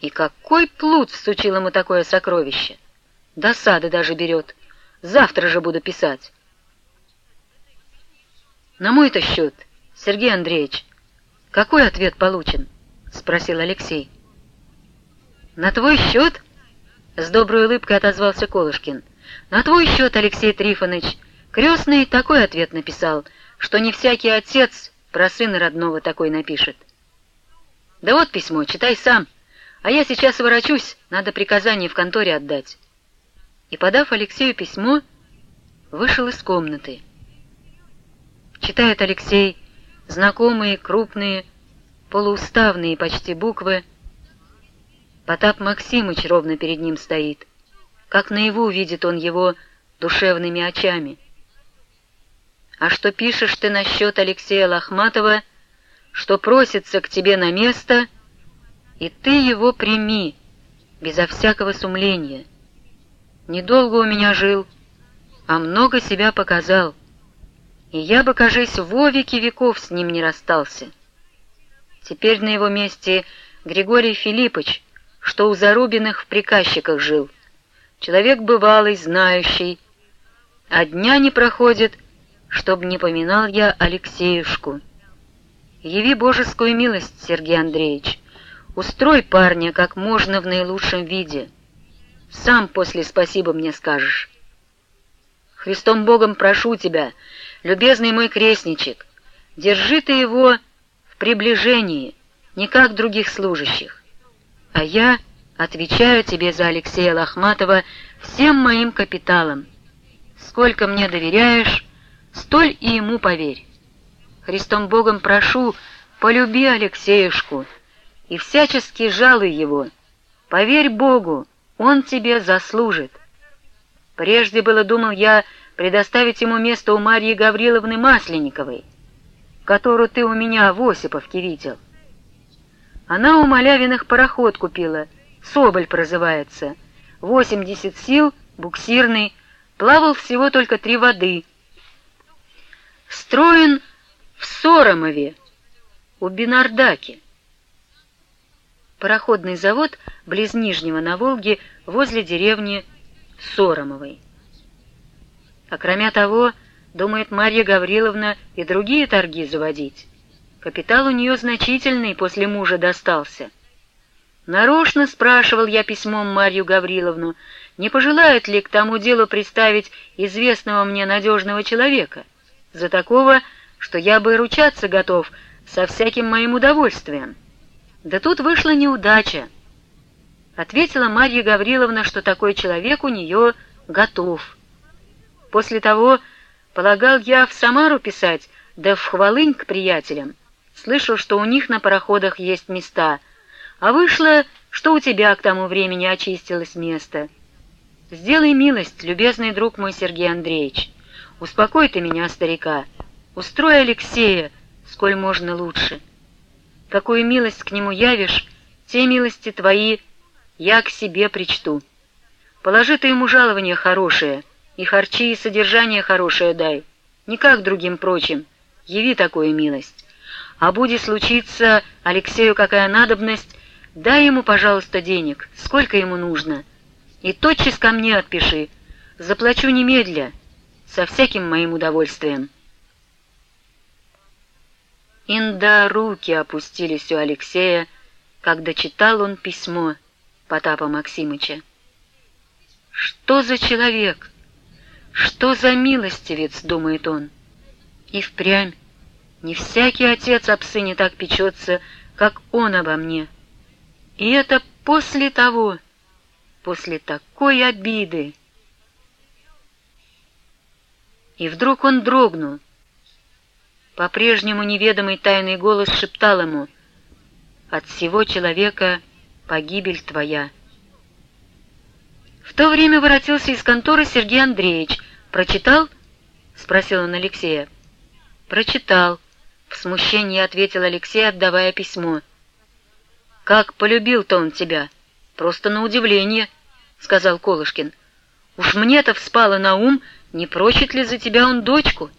И какой плут всучил ему такое сокровище! Досады даже берет. Завтра же буду писать. На мой-то счет, Сергей Андреевич, какой ответ получен? Спросил Алексей. На твой счет? С доброй улыбкой отозвался Колышкин. На твой счет, Алексей Трифонович, крестный такой ответ написал, что не всякий отец про сына родного такой напишет. Да вот письмо, читай сам, а я сейчас ворочусь, надо приказание в конторе отдать. И, подав Алексею письмо, вышел из комнаты. Читает Алексей знакомые, крупные, полууставные почти буквы. Потап Максимыч ровно перед ним стоит, как наяву видит он его душевными очами. А что пишешь ты насчет Алексея Лохматова, что просится к тебе на место, и ты его прими, безо всякого сумления. Недолго у меня жил, а много себя показал, и я бы, кажись, в веки веков с ним не расстался. Теперь на его месте Григорий Филиппович, что у Зарубиных в приказчиках жил. Человек бывалый, знающий, а дня не проходит, чтоб не поминал я Алексеюшку. Яви божескую милость, Сергей Андреевич, устрой парня как можно в наилучшем виде. Сам после спасибо мне скажешь. Христом Богом прошу тебя, любезный мой крестничек, держи ты его в приближении, не как других служащих. А я отвечаю тебе за Алексея Лохматова всем моим капиталом. Сколько мне доверяешь, столь и ему поверь. Христом Богом прошу, полюби Алексеюшку и всячески жалуй его. Поверь Богу, он тебе заслужит. Прежде было, думал я, предоставить ему место у Марьи Гавриловны Масленниковой, которую ты у меня в Осиповке видел. Она у Малявиных пароход купила, Соболь прозывается, 80 сил, буксирный, плавал всего только три воды — строен в Соромове у Бинардаки. Пароходный завод близ Нижнего на Волге возле деревни Соромовой. А кроме того, думает Марья Гавриловна и другие торги заводить. Капитал у нее значительный после мужа достался. Нарочно спрашивал я письмом Марью Гавриловну, не пожелает ли к тому делу представить известного мне надежного человека — за такого, что я бы ручаться готов со всяким моим удовольствием. Да тут вышла неудача. Ответила Марья Гавриловна, что такой человек у нее готов. После того полагал я в Самару писать, да в Хвалынь к приятелям. Слышал, что у них на пароходах есть места, а вышло, что у тебя к тому времени очистилось место. Сделай милость, любезный друг мой Сергей Андреевич. Успокой ты меня, старика, устрой Алексея, сколь можно лучше. Какую милость к нему явишь, те милости твои я к себе причту. Положи ты ему жалование хорошее, и харчи, и содержание хорошее дай, не как другим прочим, яви такую милость. А будет случиться Алексею какая надобность, дай ему, пожалуйста, денег, сколько ему нужно, и тотчас ко мне отпиши, заплачу немедля, со всяким моим удовольствием. Инда руки опустились у Алексея, когда читал он письмо Потапа Максимыча. «Что за человек? Что за милостивец?» — думает он. И впрямь не всякий отец об сыне так печется, как он обо мне. И это после того, после такой обиды. И вдруг он дрогнул. По-прежнему неведомый тайный голос шептал ему «От всего человека погибель твоя». В то время воротился из конторы Сергей Андреевич. «Прочитал?» — спросил он Алексея. «Прочитал», — в смущении ответил Алексей, отдавая письмо. «Как полюбил-то он тебя? Просто на удивление», — сказал Колышкин. «Уж мне-то вспало на ум, не прочит ли за тебя он дочку?»